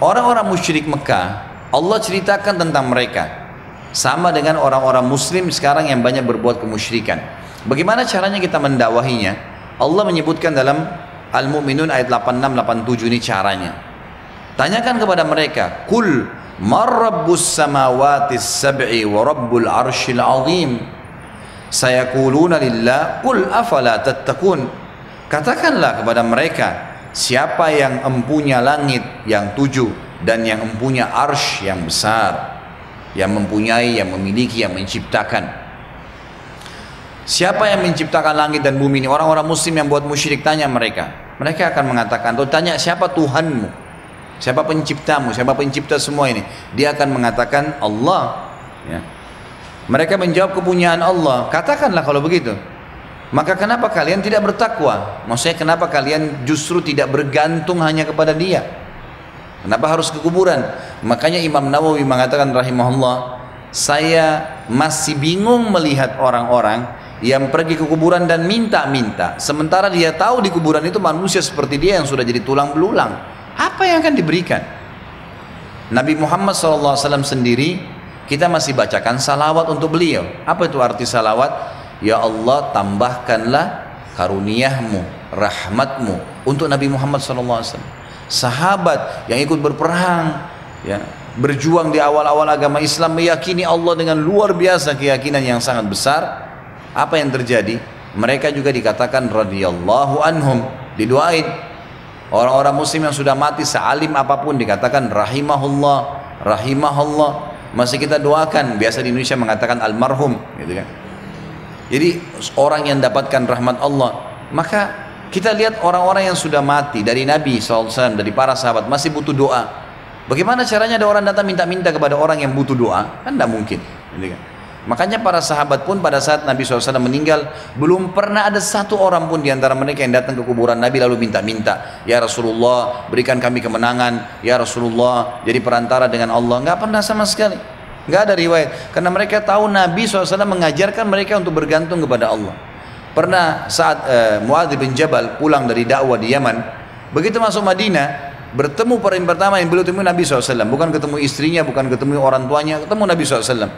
Orang-orang musyrik Mekah, Allah ceritakan tentang mereka. Sama dengan orang-orang muslim sekarang yang banyak berbuat kemusyrikan. Bagaimana caranya kita mendakwahinya? Allah menyebutkan dalam Al-Mu'minun ayat 86 87 ini caranya. Tanyakan kepada mereka, "Kul marrabbus samawatis sab'i wa rabbul arshil azim?" Sayaquluna lillah, "Qul afala tattaqun?" Katakanlah kepada mereka, siapa yang empunya langit yang tujuh dan yang empunya arsh yang besar, yang mempunyai, yang memiliki, yang menciptakan. Siapa yang menciptakan langit dan bumi ini? Orang-orang muslim yang buat musyrik tanya mereka. Mereka akan mengatakan, tuh tanya siapa Tuhanmu? Siapa penciptamu? Siapa pencipta semua ini? Dia akan mengatakan Allah. Ya. Mereka menjawab kepunyaan Allah. Katakanlah kalau begitu. Maka kenapa kalian tidak bertakwa? Maksudnya kenapa kalian justru tidak bergantung hanya kepada dia? Kenapa harus ke kuburan? Makanya Imam Nawawi mengatakan rahimahullah, saya masih bingung melihat orang-orang yang pergi ke kuburan dan minta-minta. Sementara dia tahu di kuburan itu manusia seperti dia yang sudah jadi tulang belulang. Apa yang akan diberikan? Nabi Muhammad SAW sendiri kita masih bacakan salawat untuk beliau. Apa itu arti salawat? Ya Allah tambahkanlah karuniahmu, rahmatmu untuk Nabi Muhammad SAW. Sahabat yang ikut berperang, ya, berjuang di awal-awal agama Islam meyakini Allah dengan luar biasa keyakinan yang sangat besar. Apa yang terjadi? Mereka juga dikatakan radhiyallahu anhum, didoain. Orang-orang muslim yang sudah mati sealim apa pun dikatakan rahimahullah, rahimahullah. Masih kita doakan, biasa di Indonesia mengatakan almarhum, gitu kan. Jadi orang yang dapatkan rahmat Allah, maka kita lihat orang-orang yang sudah mati dari Nabi SAW, dari para sahabat masih butuh doa. Bagaimana caranya ada orang datang minta-minta kepada orang yang butuh doa? Kan tidak mungkin. Gitu kan? Makanya para sahabat pun pada saat Nabi SAW meninggal belum pernah ada satu orang pun di antara mereka yang datang ke kuburan Nabi lalu minta-minta ya Rasulullah berikan kami kemenangan ya Rasulullah jadi perantara dengan Allah nggak pernah sama sekali nggak ada riwayat. Karena mereka tahu Nabi SAW mengajarkan mereka untuk bergantung kepada Allah. Pernah saat uh, Muadz bin Jabal pulang dari dakwah di Yaman begitu masuk Madinah bertemu yang pertama yang beliau temui Nabi SAW. Bukan ketemu istrinya bukan ketemu orang tuanya ketemu Nabi SAW.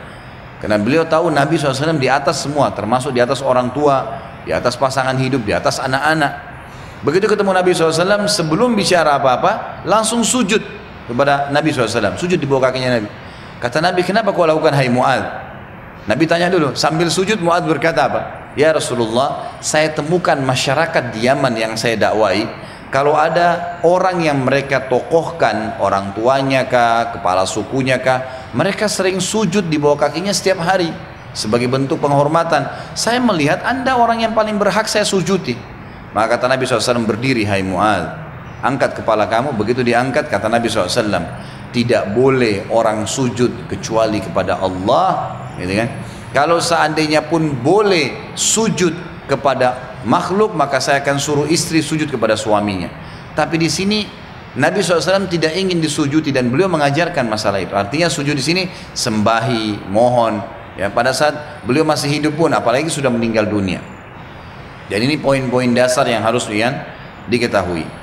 Karena beliau tahu Nabi SAW di atas semua termasuk di atas orang tua di atas pasangan hidup di atas anak-anak. Begitu ketemu Nabi SAW sebelum bicara apa-apa langsung sujud kepada Nabi SAW. Sujud di bawah kakinya Nabi Kata Nabi, kenapa kau lakukan hai Mu'ad? Nabi tanya dulu, sambil sujud Mu'ad berkata apa? Ya Rasulullah, saya temukan masyarakat di Yaman yang saya dakwai, kalau ada orang yang mereka tokohkan, orang tuanya kah, kepala sukunya kah, mereka sering sujud di bawah kakinya setiap hari sebagai bentuk penghormatan. Saya melihat anda orang yang paling berhak saya sujudi. Maka kata Nabi SAW berdiri, hai Mu'ad, angkat kepala kamu, begitu diangkat kata Nabi SAW, tidak boleh orang sujud kecuali kepada Allah gitu kan? Kalau seandainya pun boleh sujud kepada makhluk maka saya akan suruh istri sujud kepada suaminya. Tapi di sini Nabi SAW tidak ingin disujudi dan beliau mengajarkan masalah itu. Artinya sujud di sini sembahi mohon. Ya pada saat beliau masih hidup pun apalagi sudah meninggal dunia. Jadi ini poin-poin dasar yang harus kalian diketahui